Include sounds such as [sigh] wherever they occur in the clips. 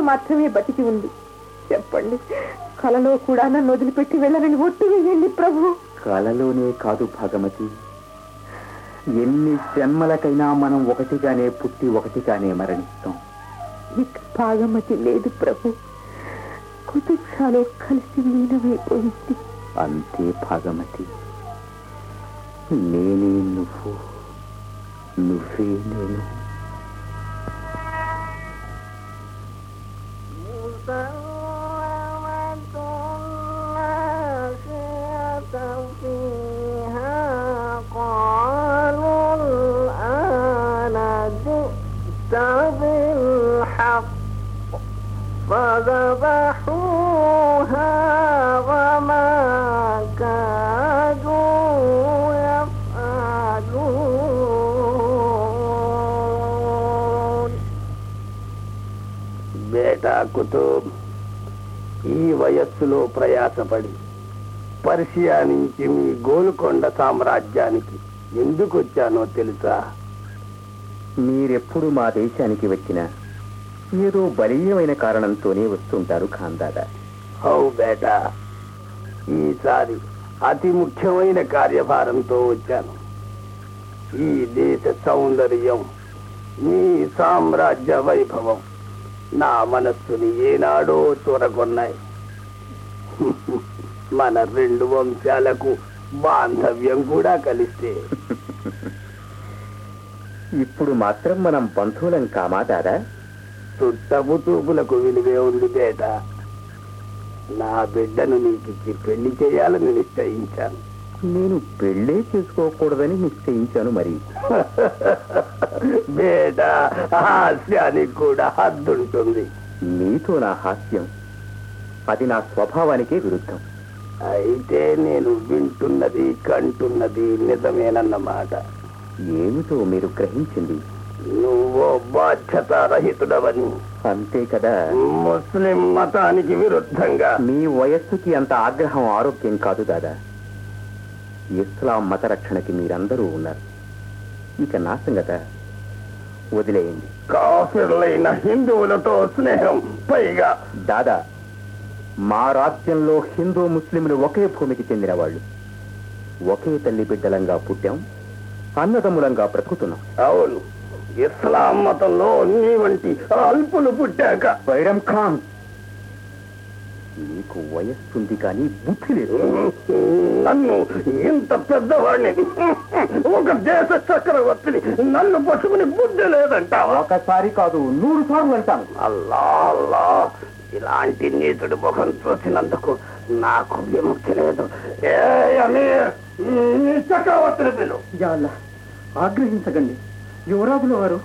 ఒక్కగాను మాత్రమే బతికి ఉంది. చెప్పండి కలలో కూడా నన్ను వదిలిపెట్టి వెళ్ళనని ఒట్టు వేయండి ప్రభు. కలలోనే కాదు భాగమతి. ఎన్ని జన్మలకైనా మనం ఒకటిగానే పుట్టి ఒకటిగానే మరణిస్తాం. ఇక భాగమతి లేదు ప్రభు. కుతుక్షాలో కలిసి లీనమైపోయింది. అంతే భాగమతి. నేనే నువ్వు. నువ్వే నేను. فذبحوها وما كادوا يفعلون బేటా కుతుబ్ ఈ వయస్సులో ప్రయాసపడి పర్షియా నుంచి మీ గోల్కొండ సామ్రాజ్యానికి ఎందుకు వచ్చానో తెలుసా మీరెప్పుడు మా దేశానికి వచ్చినా ఏదో బలీయమైన కారణంతోనే వస్తుంటారు ఖాందాదా హౌ బేటా? ఈసారి అతి ముఖ్యమైన కార్యభారంతో వచ్చాను. ఈ దేశ సౌందర్యం మీ సామ్రాజ్య వైభవం నా మనస్సుని ఏనాడో చూరగొన్నాయి. [laughs] మన రెండు వంశాలకు బాంధవ్యం కూడా కలిస్తే. [laughs] ఇప్పుడు మాత్రం మనం బంధువులం కామా దాదా? చుట్టపు చూపులకు విలువే ఉంది బేట? నా బిడ్డను నీకిచ్చి పెళ్ళి చేయాలని నిశ్చయించాను. నేను పెళ్ళే చేసుకోకూడదని నిశ్చయించాను మరి. [laughs] బేట హాస్యానికి కూడా హద్దుంటుంది. నీతో నా హాస్యం అది నా స్వభావానికే విరుద్ధం. అయితే నేను వింటున్నది కంటున్నది నిజమేనన్నమాట. ఏమిటో మీరు గ్రహించింది? నువ్వు బాధ్యతారహితుడవని. అంతే కదా. ముస్లిం మతానికి విరుద్ధంగా. మీ వయస్సుకి అంత ఆగ్రహం ఆరోగ్యం కాదు దాదా. ఇస్లాం మత రక్షణకి మీరందరూ ఉన్నారు. ఇక నా సంగత వదిలేయండి. కాఫిర్లైన హిందువులతో స్నేహం పైగా. దాదా మా రాజ్యంలో హిందూ ముస్లింలు ఒకే భూమికి చెందిన వాళ్ళు ఒకే తల్లి బిడ్డలంగా పుట్టాం అన్నదమ్ములంగా బ్రతుకుతున్నాం. అవును. ఇస్లాం మతంలో నీ వంటి అల్పులు పుట్టాక. బైరం ఖాన్ నీకు వయస్సుంది కానీ బుద్ధి లేదు. నన్ను ఇంత పెద్దవాడిని ఒక దేశ చక్రవర్తిని నన్ను పట్టుకుని బుద్ధి లేదంటావా? ఒకసారి కాదు నూరు సార్లు అంటాను. అల్లా అల్లా ఇలాంటి నీతుడి ముఖం చూసినందుకు నాకు విముక్తి లేదు. ఏ చక్రవర్తిని పిలు. ఆగ్రహించకండి. యువరాజుల వారు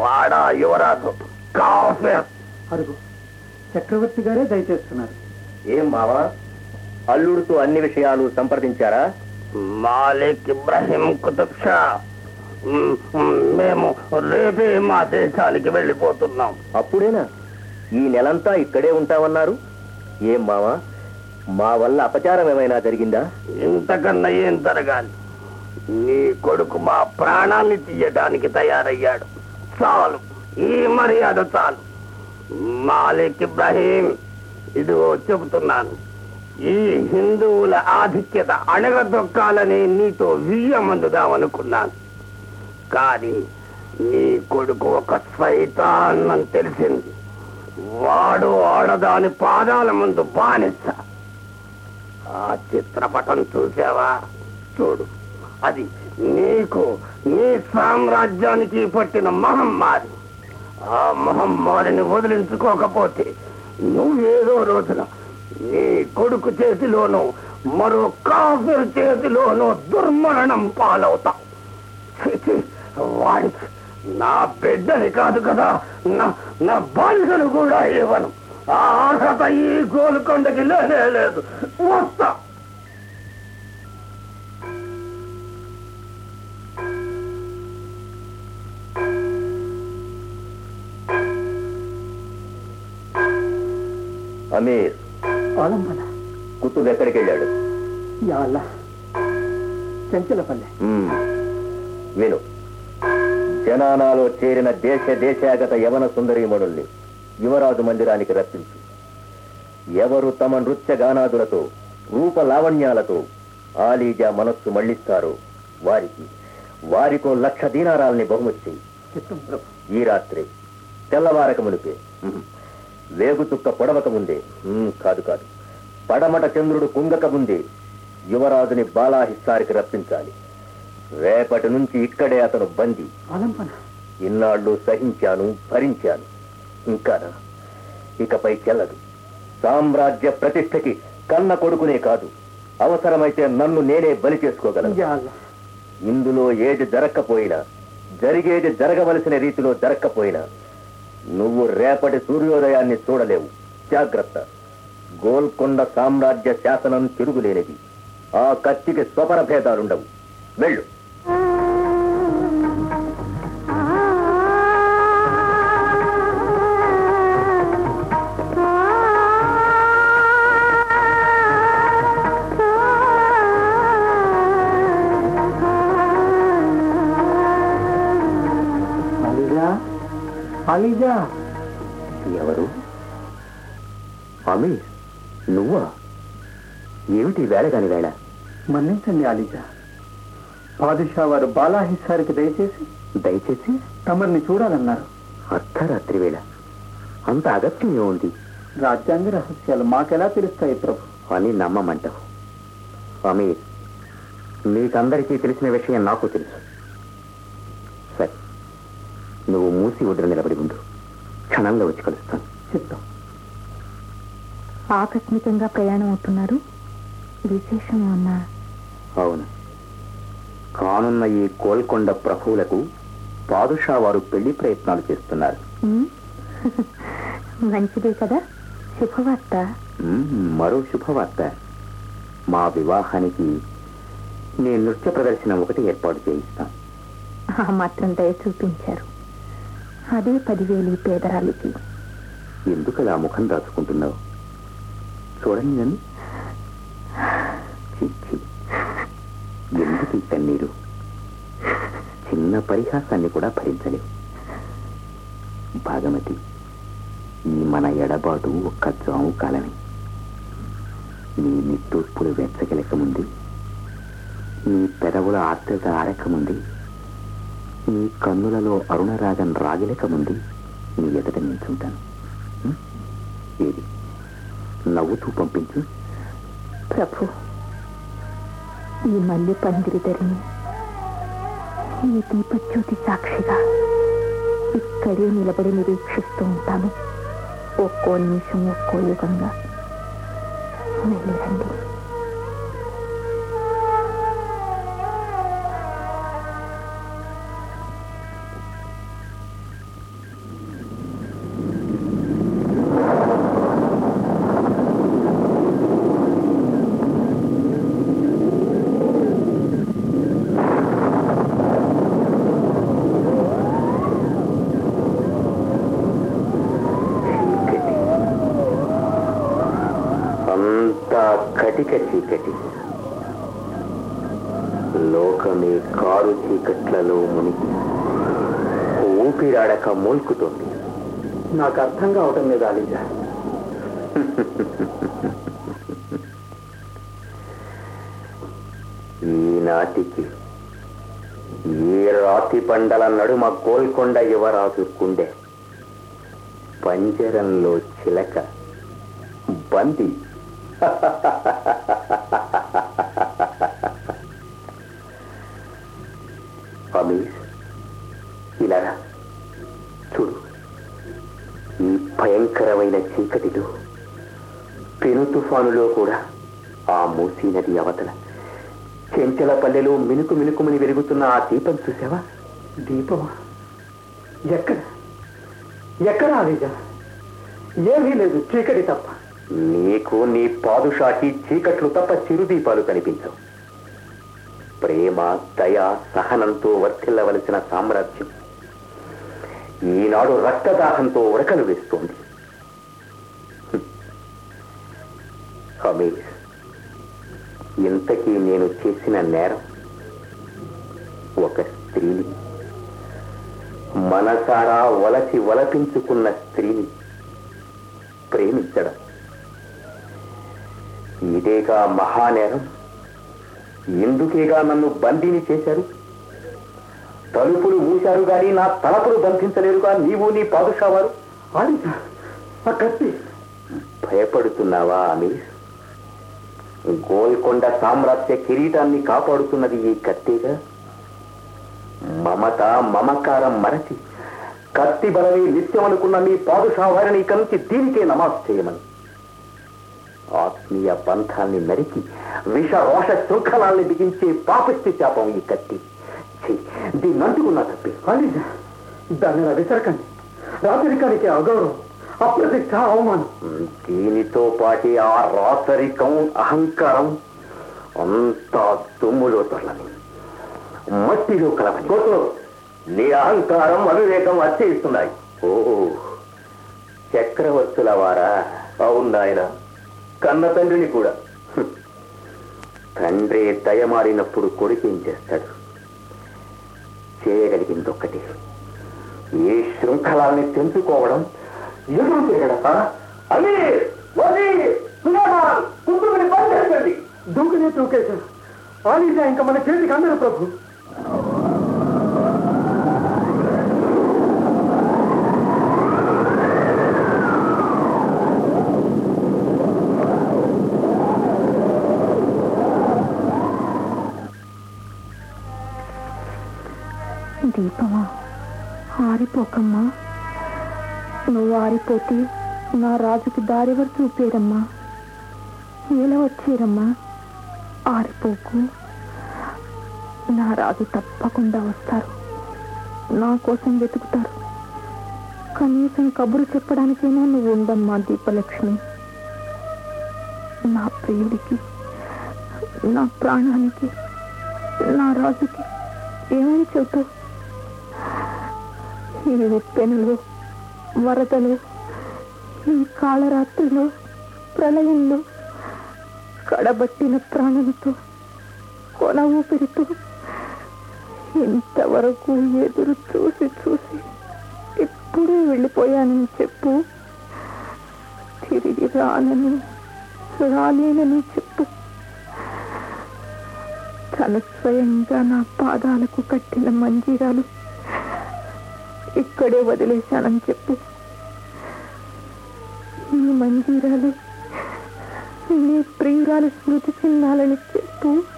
వాడా యువరాజు కాఫీర్ అరుగు. చక్రవర్తి గారే దయచేస్తున్నారు. ఏం బావా? అల్లుడితో అన్ని విషయాలు సంప్రదించారా? మాలిక్ ఇబ్రహీం కుతుబ్ షా మేము రేపే మా దేశానికి వెళ్ళిపోతున్నాం. అప్పుడేనా? ఈ నెలంతా ఇక్కడే ఉంటామన్నారు ఏం మావా మా వల్ల అపచారం ఏమైనా జరిగిందా? ఇంతకన్నా ఏం జరగాలి? నీ కొడుకు మా ప్రాణాన్ని తీయడానికి తయారయ్యాడు. చాలు ఈ మర్యాద చాలు. మాలిక్ ఇబ్రాహీం ఇదిగో చెబుతున్నాను. ఈ హిందువుల ఆధిక్యత అణగదొక్కాలని నీతో వియ్యమందుదామనుకున్నాను. కానీ నీ కొడుకు ఒక సైతాన్ తెలిసింది. వాడు ఆడదాని పాదాల ముందు బానిస. ఆ చిత్రపటం చూసావా చూడు. అది నీకు నీ సామ్రాజ్యానికి పట్టిన మహమ్మారి. ఆ మహమ్మారిని వదిలించుకోకపోతే నువ్వేదో రోజున నీ కొడుకు చేతిలోనూ మరో కాఫీర్ చేతిలోనూ దుర్మరణం పాలవుతావు. ఛీ, వాడికి నా బిడ్డని కాదు కదా నా నా బాలికను కూడా ఇవ్వను. ఆ అర్హత ఈ గోల్కొండకి లేనే లేదు. వస్తా. అమీర్. కుతుబ్ ఎక్కడికి వెళ్ళాడు? చెంచలపల్లె. విను. జనానాలో చేరిన దేశ దేశాగత యవన సుందరీమణుల్ని యువరాజు మందిరానికి రప్పించు. ఎవరు తమ నృత్య గానాదులతో రూప లావణ్యాలతో ఆలీజా మనస్సు మళ్ళిస్తారో వారికి వారికో లక్ష దీనారాల్ని బహుమతి ఈ రాత్రి తెల్లవారక మునిపే. వేగుచుక్క పొడవక ముందే. కాదు కాదు. పడమట చంద్రుడు కుంగక ముందే యువరాజుని బాలాహిస్సారికి రప్పించాలి. రేపటి నుంచి ఇక్కడే అతను బందీ. ఇన్నాళ్ళు సహించాను భరించాను. ఇంకానా? ఇకపై చెల్లదు. సామ్రాజ్య ప్రతిష్టకి కన్న కొడుకునే కాదు. అవసరమైతే నన్ను నేనే బలి చేసుకోగలను. ఇందులో ఏది జరక్కపోయినా జరిగేది జరగవలసిన రీతిలో జరక్కపోయినా నువ్వు రేపటి సూర్యోదయాన్ని చూడలేవు. జాగ్రత్త. గోల్కొండ సామ్రాజ్య శాసనం తిరుగులేనిది. ఆ కత్తికి స్వపర భేదాలుండవు వెళ్ళు. అలీజా ఎవరు? అమీ నువ్వా? ఏమిటి వేళ కాని వేళ? మన్నించండి అలీజా పాదుషా వారు బాలాహిస్సారికి దయచేసి దయచేసి? తమరిని చూడాలన్నారు. అర్ధరాత్రి వేళ. అంత అగత్యం ఏముంది? రాజ్యాంగ రహస్యాలు మాకెలా తెలుస్తాయి ప్రభు? అని నమ్మమంటావు. అమీర్ మీకందరికీ తెలిసిన విషయం నాకు తెలుసు. నువ్వు మూసి ఒడ్డున నిలబడి ఉండు. క్షణంలో వచ్చి కలుస్తాను. చిత్తం ఆకస్మికంగా ప్రయాణం అవుతున్నారు? విశేషం అవును. కానున్న ఈ గోల్కొండ ప్రభువులకు పాదుషా వారు పెళ్ళి ప్రయత్నాలు చేస్తున్నారు. మంచిదే కదా? శుభవార్త. మరో శుభవార్త. మా వివాహానికి నేను నృత్య ప్రదర్శన ఒకటి ఏర్పాటు చేయిస్తాను. ఆ మాత్రం దయ చూపించారు. అదే పదివేలు పేదరాలికి. ఎందుకు అలా ముఖం దాచుకుంటున్నావు? చూడండి నన్ను. ఎందుకు కన్నీరు? చిన్న పరిహాసాన్ని కూడా భరించలేవు. భాగమతి ఈ మన ఎడబాటు ఒక్క జాము కాలమే. నీ నిట్టూర్పులు వెచ్చగలకముంది నీ పెదవుల ఆర్ద్రత ఆడకముంది నీ కన్నులలో అరుణరాగం రాగలేక ముందు నీ ఎదుట నిల్చుంటాను. ఏది? నవ్వుతూ పంపించు. ప్రభు ఈ మల్లె పందిరి ధరిని ఈ దీపజ్యోతి సాక్షిగా ఇక్కడే నిలబడి నిరీక్షిస్తూ ఉంటాను. ఒక్కో నిమిషం ఒక్కో యుగంగా. వెళ్ళిరండి. అంతా కటిక చీకటి. లోకమే కారు చీకట్లలో మునిగి ఊపిరాడక మూల్కుతోంది. నాకు అర్థం కావటం లేదు అలీజా ఈనాటికి ఈ రాతి పండల నడుమ గోల్కొండ యువరాజు కుండే. పంజరంలో చిలక బంది అమీష్ ఇలా చూడు ఈ భయంకరమైన చీకటిలో పెను తుఫానులో కూడా ఆ మూసీ నది అవతల చెంచల పల్లెలో మినుకు మినుకుమని వెలుగుతున్న ఆ దీపం చూసావా? దీపమా? ఎక్కడ? ఎక్కడ అలీజా ఏమీ లేదు చీకటి తప్ప. నీకు నీ పాదుషాకి చీకట్లు తప్ప చిరుదీపాలు కనిపించవు ప్రేమ దయ సహనంతో వర్తిల్లవలసిన సామ్రాజ్యం ఈనాడు రక్తదాహంతో ఉరకలు వేస్తోంది హ్మ్. ఇంతకీ నేను చేసిన నేరం ఒక స్త్రీని మనసారా వలసి వలపించుకున్న స్త్రీని ప్రేమించడం ఇదేగా మహానేరం? ఎందుకేగా నన్ను బందీని చేశారు? తలుపులు మూశారు గాని నా తలపులు బంధించలేరుగా నీవు నీ పాదుషావారు? భయపడుతున్నావా అమీర్? గోల్కొండ సామ్రాజ్య కిరీటాన్ని కాపాడుతున్నది ఈ కత్తిగా? మమత మమకారం మరచి కత్తి బలమే నిత్యం అనుకున్న మీ పాదుషావారిని కలిసి దీనికే నమాజ్ చేయమని. ఆత్మీయ బంధాన్ని నరికి విష రోష శృంఖలాల్ని బిగించే పాపస్తి శాపం ఈ కత్తి. దీన్ని అంటుకున్నా తప్పి. దాన్ని విసరకండి. రాత్రికానికి అగౌరవం అప్రతిష్ట అవమానం. దీనితో పాటి ఆ రాసరికం అహంకారం అంతా దుమ్ములో తొలని మట్టిలో కలవని. నీ అహంకారం అవివేకం అత్యయిస్తున్నాయి ఓ చక్రవర్తుల వారా? అవును నాయన. కన్న తండ్రిని కూడా. తండ్రి దయమారినప్పుడు కొడుకేం చేస్తాడు చేయగలిగింది ఒక్కటి ఏ శృంఖలాల్ని తెంచుకోవడం ఎదురు చేయడం? అని బంధించండి! దూకునే ఆలీజా ఇంకా మన చేతికి అందరు ప్రభు. ఆరిపోకమ్మా నువ్వు ఆరిపోతే నా రాజుకి దారెవరు చూపేరమ్మా? ఎలా వచ్చేరమ్మా? ఆరిపోకు. నా రాజు తప్పకుండా వస్తారు. నా కోసం వెతుకుతారు. కనీసం కబురు చెప్పడానికైనా నువ్వు ఉండమ్మా దీపలక్ష్మి. నా ప్రియుడికి నా ప్రాణానికి నా రాజుకి ఏమని చెబుతావు? ఈ ఉప్పెనులు వరదలు ఈ కాళరాత్రులు ప్రళయంలో కడబట్టిన ప్రాణంతో కొన ఊపిరితో ఇంతవరకు ఎదురు చూసి చూసి ఇప్పుడే వెళ్ళిపోయానని చెప్పు. తిరిగి రానని రాలేనని చెప్పు. తన స్వయంగా నా పాదాలకు కట్టిన మంజీరాలు ఇక్కడే వదిలేశానని చెప్పు. ఈ మంజీరాలు నీ ప్రియురాలు స్మృతి చిహ్నాలని చెప్పు.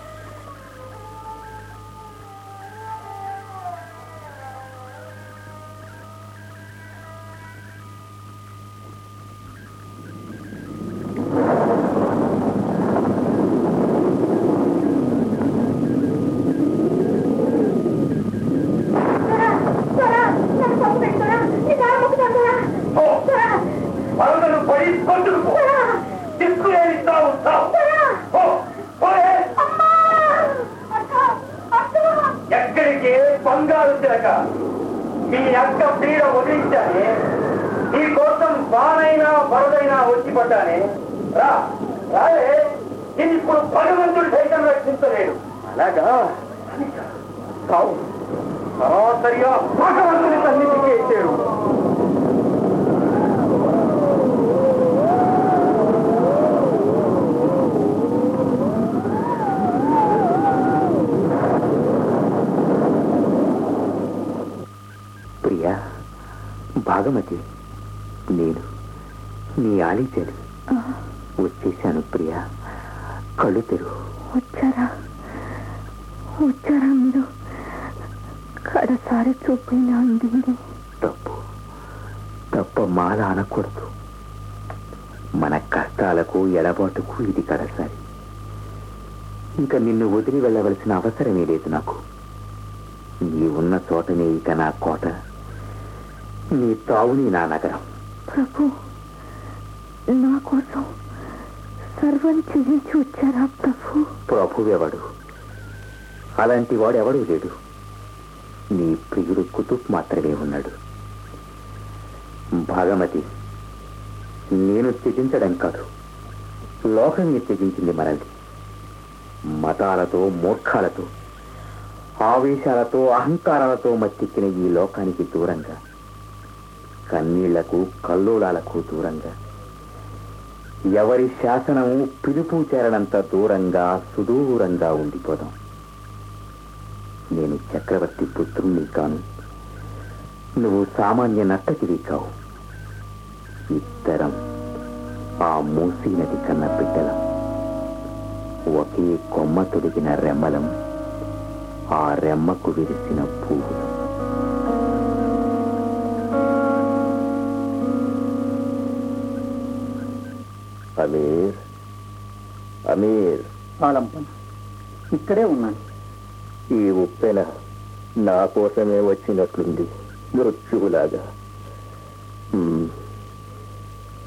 తిరక మీ అక్క పీడ వదిలించానే నీ కోసం బానైనా వరదైనా వచ్చి పడ్డానే రా రాలే నేను ఇప్పుడు భగవంతుడు సైతం రక్షించలేడు అలాగా? కావు. సరాసరిగా భగవంతుని సన్నిధికి ఎచ్చాడు భాగమతి నేను నీ ఆలిచాను వచ్చేశాను ప్రియా. కళ్ళు తెరువు. వచ్చారా? వచ్చారా మీరు? కడసారి చూపిన అందింది. తప్పు. తప్ప మాల అనకూడదు. మన కష్టాలకు ఎడబాటుకు ఇది కడసారి. ఇంకా నిన్ను వదిలి వెళ్ళవలసిన అవసరమే లేదు నాకు. నీ ఉన్న చోటనే ఇక నా కోట. నీ తావుని నా నగరం. ప్రభు నా కోసం సర్వం త్యజించి వచ్చారా ప్రభు? ప్రభువెవడు? అలాంటి వాడు ఎవడూ లేడు. నీ ప్రియుడు కుతుబ్ మాత్రమే ఉన్నాడు. భాగమతి నేను త్యజించడం కాదు. లోకమే త్యజించింది మనల్ని. మతాలతో మూర్ఖాలతో ఆవేశాలతో అహంకారాలతో మత్తెక్కిన ఈ లోకానికి దూరంగా కన్నీళ్ళకు కల్లోలాలకు దూరంగా. ఎవరి శాసనం పిలుపు చేరనంత దూరంగా సుదూరంగా ఉండిపోదాం. నేను చక్రవర్తి పుత్రుణ్ణి కాను. నువ్వు సామాన్య నర్తకివి కావు. ఇద్దరం ఆ మూసీ నది కన్న బిడ్డలం. ఒకే కొమ్మ తొడిగిన రెమ్మలం. ఆ రెమ్మకు విరిసిన పువ్వులు. అమీర్. అమీర్. ఇక్కడే ఉన్నాను. ఈ ఉప్పెన నా కోసమే వచ్చినట్లుంది మృత్యువులాగా.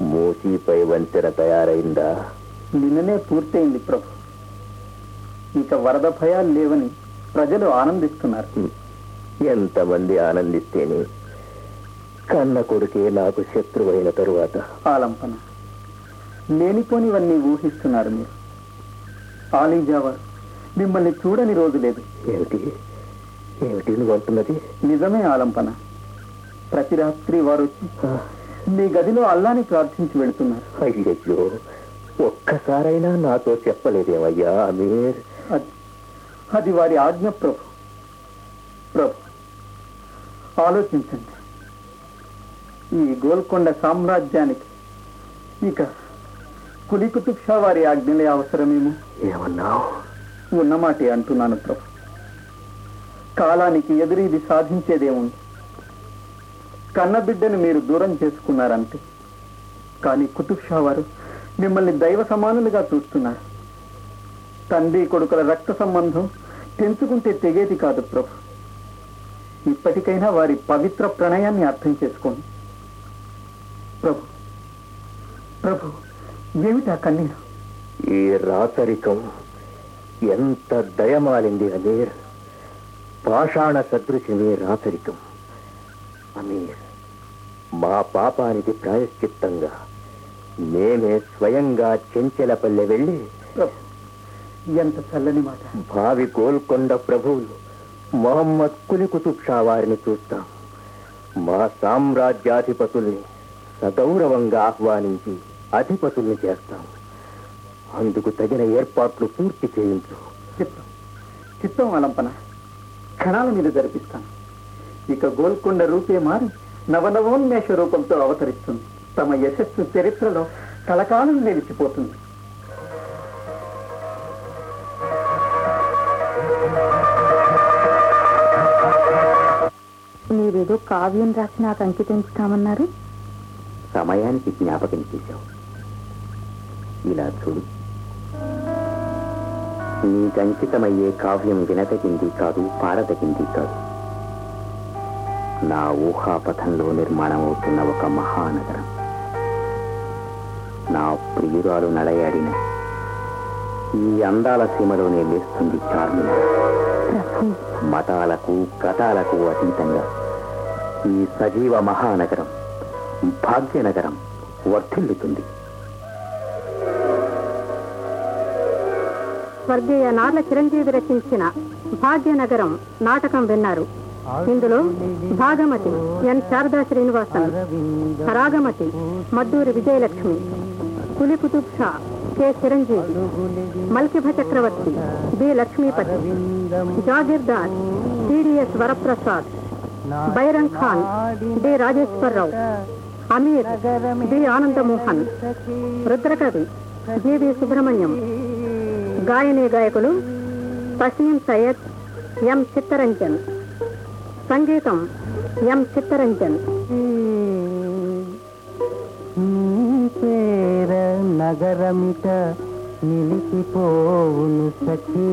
మూసీపై వంతెన తయారైందా? నిన్ననే పూర్తయింది ప్రభు. ఇక వరద భయాలు లేవని ప్రజలు ఆనందిస్తున్నారు. ఎంతమంది ఆనందిస్తేనే కన్న కొడుకే నాకు శత్రువైన తరువాత. ఆలంపన లేనిపోనివన్నీ ఊహిస్తున్నారు మీరు. ఆలీజావా మిమ్మల్ని చూడని రోజు లేదు. ఏమిటి? ఏమిటి నువ్వు అంటున్నది? నిజమే ఆలంపన ప్రతి రాత్రి వారు వచ్చి మీ గదిలో అల్లాని ప్రార్థించి వెళుతున్నారు. అయ్యయ్యో ఒక్కసారైనా నాతో చెప్పలేదేమయ్యా అమీర్? అది అది వారి ఆజ్ఞ ప్రభు. ప్రభు ఆలోచించండి. ఈ గోల్కొండ సామ్రాజ్యానికి ఇక కులి కుతుబ్ షా వారి ఆజ్ఞలే అవసరమేమో? ఏమన్నావు? ఉన్నమాటే అంటున్నాను ప్రభు. కాలానికి ఎదురు ఇది సాధించేదేముంది కన్నబిడ్డను మీరు దూరం చేసుకున్నారంటే. కానీ కుతుబ్ షా వారు మిమ్మల్ని దైవ సమానులుగా చూస్తున్నారు. తండ్రి కొడుకుల రక్త సంబంధం తెంచుకుంటే తెగేది కాదు ప్రభు. ఇప్పటికైనా వారి పవిత్ర ప్రణయాన్ని అర్థం చేసుకోండి. ప్రభు ప్రభు ఏమిటా కన్నీరు? ఈ రాచరికం ఎంత దయమాలింది అమీర్. పాషాణ సదృశమే రాచరికం. అమీర్ మా పాపానికి ప్రాయశ్చిత్తంగా మేమే స్వయంగా చెంచెలపల్లె వెళ్ళి ఎంత చల్లని మాట. భావి గోల్కొండ ప్రభువులు మొహమ్మద్ కులి కుతుబ్ షా వారిని చూస్తాం. మా సామ్రాజ్యాధిపతుల్ని సగౌరవంగా ఆహ్వానించి అధిపతుల్ని చేస్తాం. అందుకు తగిన ఏర్పాట్లు పూర్తి చేయించు. చిత్తం చిత్తం అలంపన. క్షణాల మీద జరిపిస్తాను. ఇక గోల్కొండ రూపే మారి నవనవోన్మేష రూపంతో అవతరిస్తుంది. తమ యశస్సు చరిత్రలో కలకాలం నిలిచిపోతుంది. మీరేదో కావ్యం రాసి నాకు అంకితం ఇస్తామన్నారు సమయానికి జ్ఞాపకం చేశావు. ఇలా చూడు. నీకంకితమయ్యే కావ్యం వినదగింది కాదు పాడదగింది కాదు. నా ఊహాపథంలో నిర్మాణం అవుతున్న ఒక మహానగరం. నా ప్రియురాలు నడయాడిన ఈ అందాల సీమలోనే లేస్తుంది చార్మినార్. మతాలకు గతాలకు అతీతంగా ఈ సజీవ మహానగరం భాగ్యనగరం వర్ధిల్లుతుంది. స్వర్గీయ నార్ల చిరంజీవి రచించిన భాగ్యనగరం నాటకం విన్నారు. ఇందులో భాగమతి ఎన్ శారదా శ్రీనివాసన్ రాగమతి మద్దూరి విజయలక్ష్మి పులి కుతుబ్ షా కె చిరంజీవి మల్కిభ చక్రవర్తి B Lakshmipathi Jagirdar CDS Varaprasad బైరంగ్ Khan D Rajeswararao Amir B Anandamohan Rudrakavi GV Subrahmanyam గాయని గాయకులు తసీం సయ్యద్ ఎం చిత్తరంజన్. సంగీతం ఎం చిత్తరంజన్. పేర నగరమిట నిలిచిపోవును సఖీ.